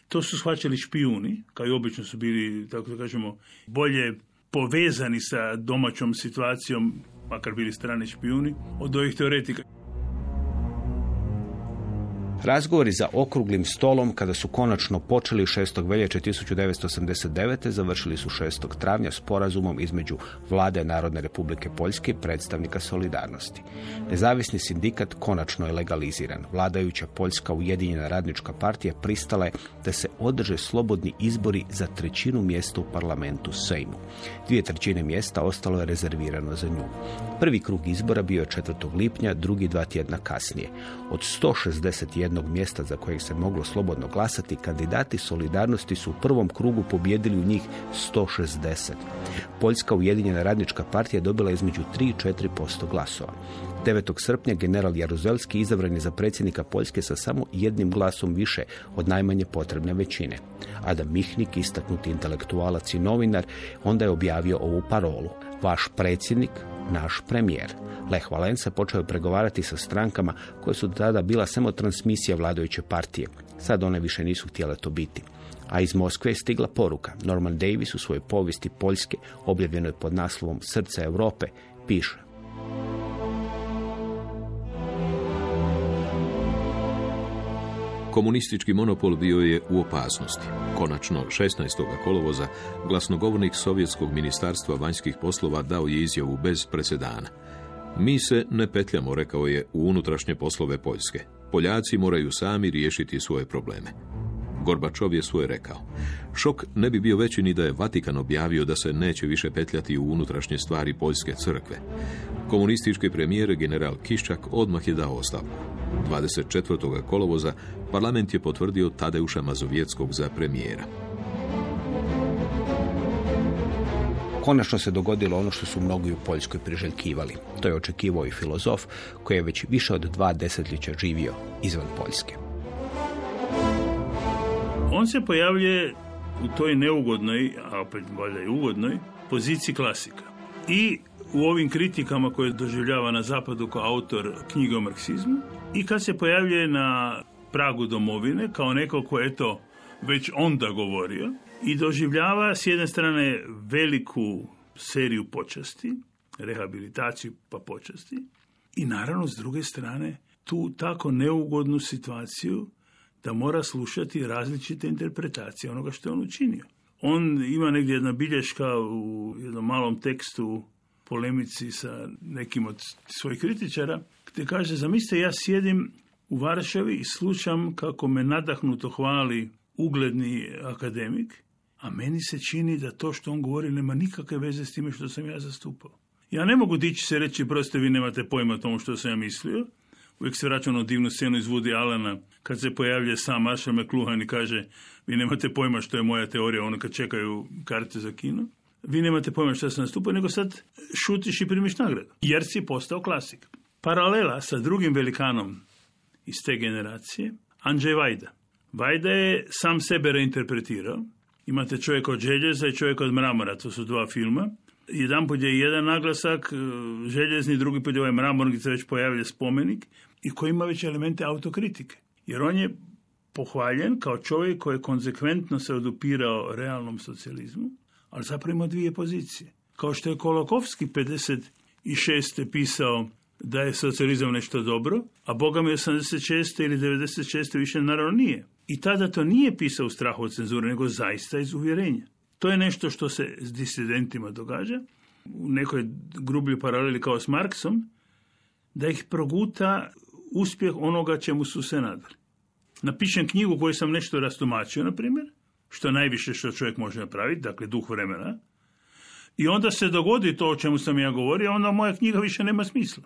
to su shvaćali špijuni, kao i obično su bili, tako da kažemo, bolje povezani sa domaćom situacijom, makar bili strani špijuni, od ovih teoretika. Razgovori za okruglim stolom, kada su konačno počeli 6. veljače 1989. završili su 6. travnja sporazumom između Vlade Narodne republike Poljske i predstavnika Solidarnosti. Nezavisni sindikat konačno je legaliziran. Vladajuća Poljska Ujedinjena radnička partija pristala je da se održe slobodni izbori za trećinu mjesta u parlamentu Sejmu. Dvije trećine mjesta ostalo je rezervirano za nju. Prvi krug izbora bio je 4. lipnja, drugi dva tjedna kasnije. Od 161 jednog mjesta za kojeg se moglo slobodno glasati, kandidati solidarnosti su u prvom krugu pobjedili u njih 160. Poljska ujedinjena radnička partija dobila između 3 i 4% glasova. 9. srpnja general Jaruzelski izabran je za predsjednika Poljske sa samo jednim glasom više od najmanje potrebne većine. Adam Mihnik, istaknuti intelektualac i novinar, onda je objavio ovu parolu. Vaš predsjednik, naš premijer. Lech Valensa počeo je pregovarati sa strankama koje su tada bila samo transmisija vladajuće partije. Sad one više nisu htjele to biti. A iz Moskve je stigla poruka. Norman Davis u svojoj povijesti Poljske, objavljenoj pod naslovom Srce Europe, piše Komunistički monopol bio je u opasnosti. Konačno, 16. kolovoza, glasnogovornik Sovjetskog ministarstva vanjskih poslova dao je izjavu bez presedana. Mi se ne petljamo, rekao je, u unutrašnje poslove Poljske. Poljaci moraju sami riješiti svoje probleme. Gorbačov je svoje rekao. Šok ne bi bio veći ni da je Vatikan objavio da se neće više petljati u unutrašnje stvari Poljske crkve. Komunistički premijer general Kiščak odmah je dao ostavku. 24. kolovoza parlament je potvrdio Tadeuša Mazovjetskog za premijera. Konačno se dogodilo ono što su mnogi u Poljskoj priželjkivali. To je očekivao i filozof koji je već više od dva desetljeća živio izvan Poljske. On se pojavljuje u toj neugodnoj, a opet valjda i ugodnoj, poziciji klasika. I u ovim kritikama koje doživljava na zapadu kao autor knjige o marksizmu i kad se pojavljuje na pragu domovine kao neko ko je to već onda govorio i doživljava s jedne strane veliku seriju počasti, rehabilitaciju pa počasti i naravno s druge strane tu tako neugodnu situaciju da mora slušati različite interpretacije onoga što je on učinio. On ima negdje jedna bilješka u jednom malom tekstu polemici sa nekim od svojih kritičara, gdje kaže, zamislite, ja sjedim u Varšavi i slušam kako me nadahnuto hvali ugledni akademik, a meni se čini da to što on govori nema nikakve veze s time što sam ja zastupao. Ja ne mogu dići se reći, proste, vi nemate pojma o tomu što sam ja mislio. Uvijek se vraćam na divnu scenu iz Woody Allena, kad se pojavlja sam Marshall McLuhan i kaže, vi nemate pojma što je moja teorija, ono kad čekaju karte za kino vi nemate pojma što sam nastupao, nego sad šutiš i primiš nagradu. Jer si postao klasik. Paralela sa drugim velikanom iz te generacije, Andrzej Vajda. Vajda je sam sebe reinterpretirao. Imate čovjek od željeza i čovjek od mramora, to su dva filma. Jedan put je jedan naglasak, e, željezni, drugi put je ovaj mramor gdje se već pojavlja spomenik i koji ima već elemente autokritike. Jer on je pohvaljen kao čovjek koji je konsekventno se odupirao realnom socijalizmu, ali zapravo ima dvije pozicije. Kao što je Kolokovski 56. pisao da je socijalizam nešto dobro, a Boga mi 86. ili 96. više naravno nije. I tada to nije pisao u strahu od cenzure, nego zaista iz uvjerenja. To je nešto što se s disidentima događa, u nekoj grublji paraleli kao s Marksom, da ih proguta uspjeh onoga čemu su se nadali. Napišem knjigu koju sam nešto rastumačio, na primjer, što najviše što čovjek može napraviti, dakle duh vremena, i onda se dogodi to o čemu sam ja govorio, onda moja knjiga više nema smisla.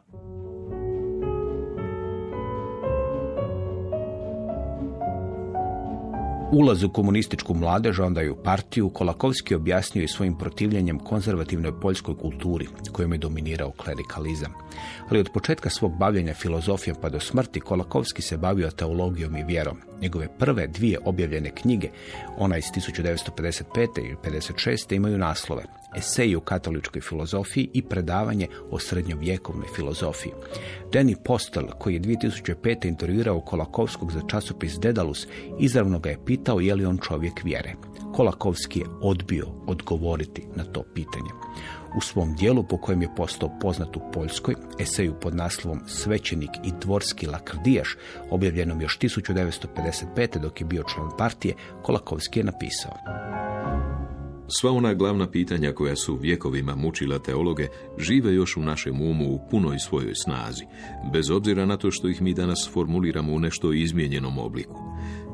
Ulaz u komunističku mladež, onda i u partiju, Kolakovski objasnio i svojim protivljenjem konzervativnoj poljskoj kulturi, kojom je dominirao klerikalizam. Ali od početka svog bavljenja filozofijom pa do smrti, Kolakovski se bavio teologijom i vjerom. Njegove prve dvije objavljene knjige, ona iz 1955. i 56. imaju naslove Esej u katoličkoj filozofiji i predavanje o srednjovjekovnoj filozofiji. Danny Postel, koji je 2005. intervjuirao Kolakovskog za časopis Dedalus, izravno ga je pitao je li on čovjek vjere. Kolakovski je odbio odgovoriti na to pitanje. U svom dijelu po kojem je postao poznat u Poljskoj, eseju pod naslovom Svećenik i dvorski lakrdijaš, objavljenom još 1955. dok je bio član partije, Kolakovski je napisao. Sva ona glavna pitanja koja su vjekovima mučila teologe žive još u našem umu u punoj svojoj snazi, bez obzira na to što ih mi danas formuliramo u nešto izmijenjenom obliku.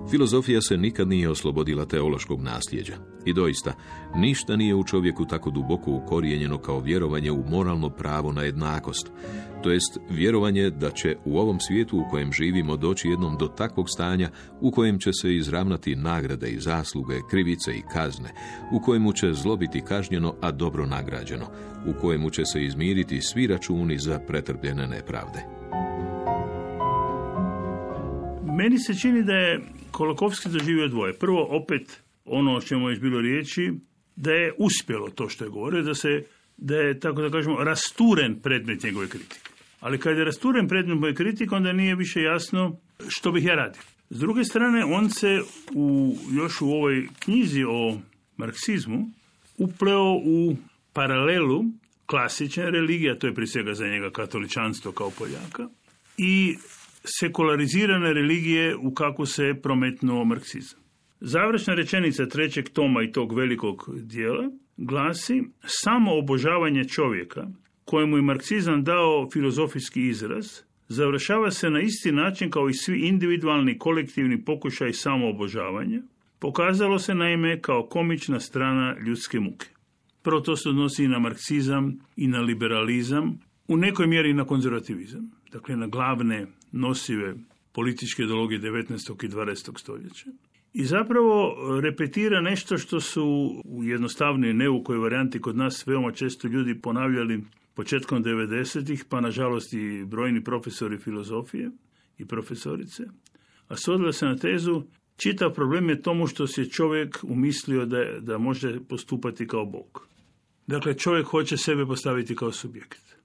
Filozofija se nikad nije oslobodila teološkog nasljeđa. I doista, ništa nije u čovjeku tako duboko ukorijenjeno kao vjerovanje u moralno pravo na jednakost. To jest, vjerovanje da će u ovom svijetu u kojem živimo doći jednom do takvog stanja u kojem će se izravnati nagrade i zasluge, krivice i kazne, u kojemu će zlo biti kažnjeno, a dobro nagrađeno, u kojemu će se izmiriti svi računi za pretrpljene nepravde. Meni se čini da je Kolakovski doživio dvoje. Prvo, opet, ono o čemu je bilo riječi, da je uspjelo to što je govorio, da, se, da je, tako da kažemo, rasturen predmet njegove kritike. Ali kad je rasturen predmet moje kritike, onda nije više jasno što bih ja radio. S druge strane, on se u, još u ovoj knjizi o marksizmu upleo u paralelu klasične religije, to je prije svega za njega katoličanstvo kao Poljaka, i sekularizirane religije u kako se prometnuo marksizam. Završna rečenica trećeg toma i tog velikog dijela glasi samo obožavanje čovjeka kojemu je marksizam dao filozofijski izraz završava se na isti način kao i svi individualni kolektivni pokušaj samoobožavanja, pokazalo se naime kao komična strana ljudske muke. Prvo to se odnosi i na marksizam i na liberalizam, u nekoj mjeri i na konzervativizam, dakle na glavne nosive političke ideologije 19. i 20. stoljeća. I zapravo repetira nešto što su u jednostavnoj neukoj varijanti kod nas veoma često ljudi ponavljali početkom 90-ih, pa nažalost i brojni profesori filozofije i profesorice, a svodila se na tezu čitav problem je tomu što se čovjek umislio da, da može postupati kao Bog. Dakle, čovjek hoće sebe postaviti kao subjekt.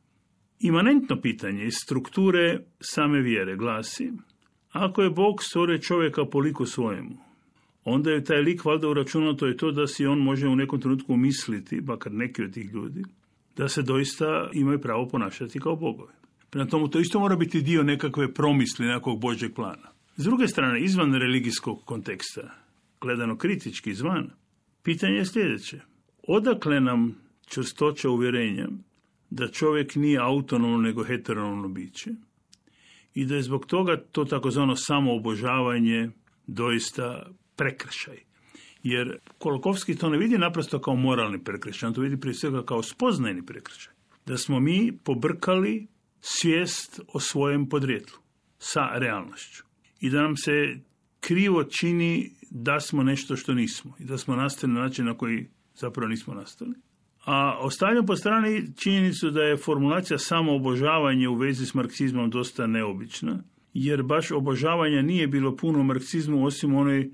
Imanentno pitanje iz strukture same vjere glasi, ako je Bog stvore čovjeka po liku svojemu, onda je taj lik valjda uračunato je to da si on može u nekom trenutku misliti, bakar neki od tih ljudi, da se doista imaju pravo ponašati kao bogovi. Prema tomu to isto mora biti dio nekakve promisli, nekakvog božeg plana. S druge strane, izvan religijskog konteksta, gledano kritički izvan, pitanje je sljedeće. Odakle nam čvrstoća uvjerenja da čovjek nije autonomno nego heteronomno biće i da je zbog toga to takozvano samoobožavanje doista prekršaj. Jer Kolokovski to ne vidi naprosto kao moralni prekršaj, on to vidi prije svega kao spoznajni prekršaj. Da smo mi pobrkali svijest o svojem podrijetlu sa realnošću. I da nam se krivo čini da smo nešto što nismo i da smo nastali na način na koji zapravo nismo nastali. A ostavljam po strani činjenicu da je formulacija samo obožavanje u vezi s marksizmom dosta neobična, jer baš obožavanja nije bilo puno marksizmu osim onoj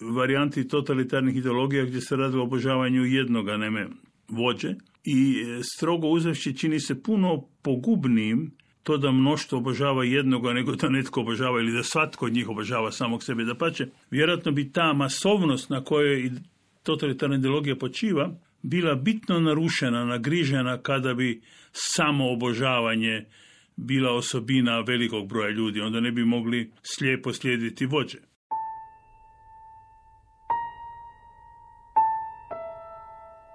varijanti totalitarnih ideologija gdje se radilo o obožavanju jednoga, neme vođe. I e, strogo uzevši čini se puno pogubnijim to da mnoštvo obožava jednoga nego da netko obožava ili da svatko od njih obožava samog sebe. Da pače, vjerojatno bi ta masovnost na kojoj totalitarna ideologija počiva bila bitno narušena, nagrižena kada bi samo obožavanje bila osobina velikog broja ljudi, onda ne bi mogli slijepo slijediti vođe.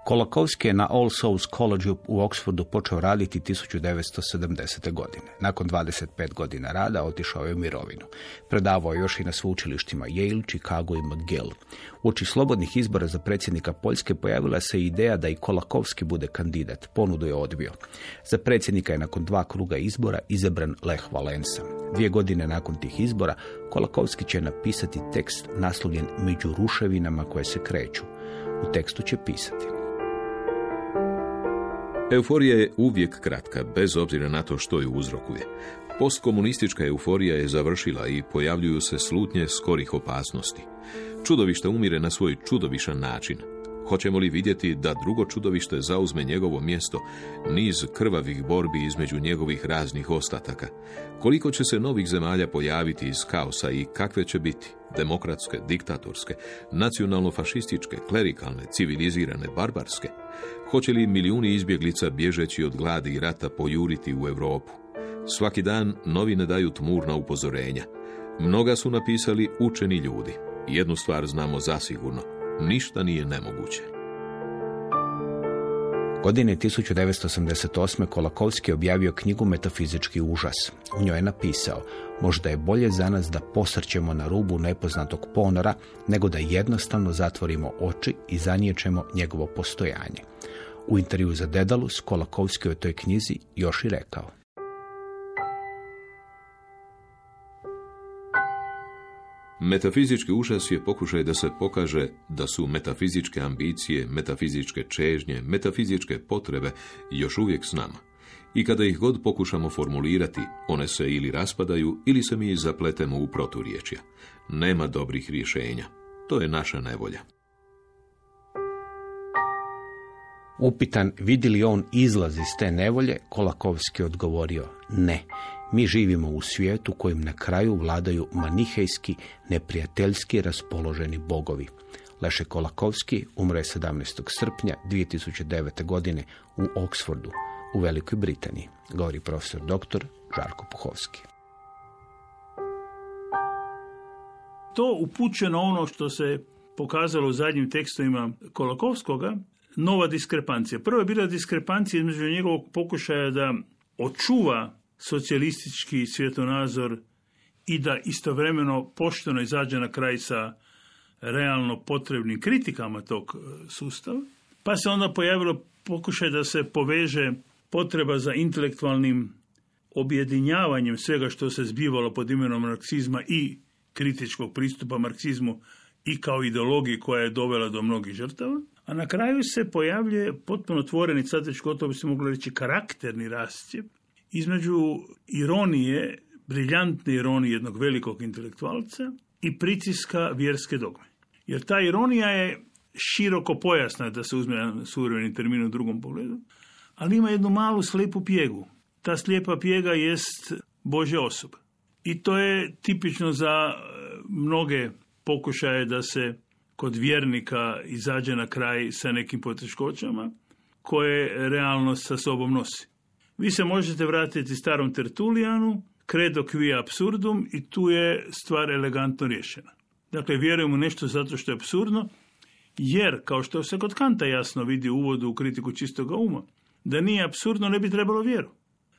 Kolakovski je na All Souls College u Oxfordu počeo raditi 1970. godine. Nakon 25 godina rada otišao je u mirovinu. Predavao je još i na sveučilištima Yale, Chicago i McGill. Uoči slobodnih izbora za predsjednika Poljske pojavila se ideja da i Kolakovski bude kandidat. Ponudu je odbio. Za predsjednika je nakon dva kruga izbora izabran Lech Valensa. Dvije godine nakon tih izbora Kolakovski će napisati tekst naslovljen Među ruševinama koje se kreću. U tekstu će pisati. Euforija je uvijek kratka, bez obzira na to što ju uzrokuje. Postkomunistička euforija je završila i pojavljuju se slutnje skorih opasnosti. Čudovište umire na svoj čudovišan način. Hoćemo li vidjeti da drugo čudovište zauzme njegovo mjesto, niz krvavih borbi između njegovih raznih ostataka? Koliko će se novih zemalja pojaviti iz kaosa i kakve će biti? Demokratske, diktatorske, nacionalno-fašističke, klerikalne, civilizirane, barbarske? Hoće li milijuni izbjeglica bježeći od gladi i rata pojuriti u Europu? Svaki dan novine daju tmurna upozorenja. Mnoga su napisali učeni ljudi. Jednu stvar znamo zasigurno. Ništa nije nemoguće. Godine 1988. Kolakovski objavio knjigu Metafizički užas. U njoj je napisao, možda je bolje za nas da posrćemo na rubu nepoznatog ponora, nego da jednostavno zatvorimo oči i zaniječemo njegovo postojanje. U intervju za Dedalus, Kolakovski je o toj knjizi još i rekao. Metafizički užas je pokušaj da se pokaže da su metafizičke ambicije, metafizičke čežnje, metafizičke potrebe još uvijek s nama. I kada ih god pokušamo formulirati, one se ili raspadaju ili se mi zapletemo u proturječja. Nema dobrih rješenja. To je naša nevolja. Upitan vidi li on izlaz iz te nevolje, Kolakovski odgovorio ne. Mi živimo u svijetu kojim na kraju vladaju manihejski, neprijateljski raspoloženi bogovi. Leše Kolakovski umre je 17. srpnja 2009. godine u Oxfordu, u Velikoj Britaniji, govori profesor dr. Žarko Puhovski. To upućuje na ono što se pokazalo u zadnjim tekstovima Kolakovskoga, nova diskrepancija. Prvo je bila diskrepancija između njegovog pokušaja da očuva socijalistički svjetonazor i da istovremeno pošteno izađe na kraj sa realno potrebnim kritikama tog e, sustava. Pa se onda pojavilo pokušaj da se poveže potreba za intelektualnim objedinjavanjem svega što se zbivalo pod imenom marksizma i kritičkog pristupa marksizmu i kao ideologiji koja je dovela do mnogih žrtava. A na kraju se pojavljuje potpuno otvoreni, sad već gotovo bi se moglo reći karakterni rascijep između ironije, briljantne ironije jednog velikog intelektualca i pritiska vjerske dogme. Jer ta ironija je široko pojasna, da se uzme suvremeni termin u drugom pogledu, ali ima jednu malu slijepu pjegu. Ta slijepa pjega jest Božja osoba. I to je tipično za e, mnoge pokušaje da se kod vjernika izađe na kraj sa nekim poteškoćama koje realno sa sobom nosi. Vi se možete vratiti starom Tertulijanu, credo qui absurdum i tu je stvar elegantno riješena. Dakle, vjerujemo nešto zato što je absurdno, jer, kao što se kod Kanta jasno vidi u uvodu u kritiku čistoga uma, da nije absurdno ne bi trebalo vjeru.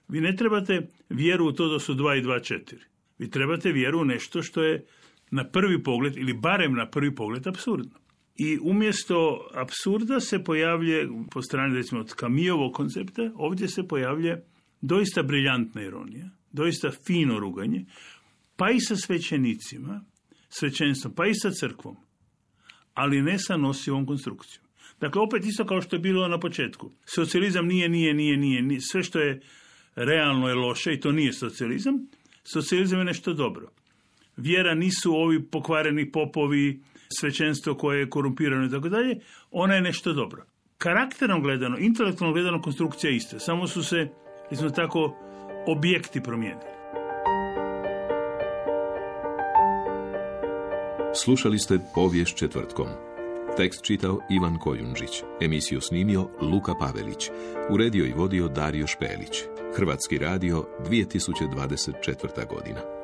Vi ne trebate vjeru u to da su dva i dva četiri. Vi trebate vjeru u nešto što je na prvi pogled, ili barem na prvi pogled, absurdno. I umjesto apsurda se pojavlje, po strani recimo od Kamijovog koncepta, ovdje se pojavlje doista briljantna ironija, doista fino ruganje, pa i sa svećenicima, svećenstvom, pa i sa crkvom, ali ne sa nosivom konstrukcijom. Dakle, opet isto kao što je bilo na početku. Socijalizam nije, nije, nije, nije, nije. Sve što je realno je loše i to nije socijalizam. Socijalizam je nešto dobro. Vjera nisu ovi pokvareni popovi, svećenstvo koje je korumpirano i tako dalje, ona je nešto dobro. Karakterno gledano, intelektualno gledano, konstrukcija je ista. Samo su se, recimo tako, objekti promijenili. Slušali ste povijest četvrtkom. Tekst čitao Ivan Kojundžić. Emisiju snimio Luka Pavelić. Uredio i vodio Dario Špelić. Hrvatski radio 2024. godina.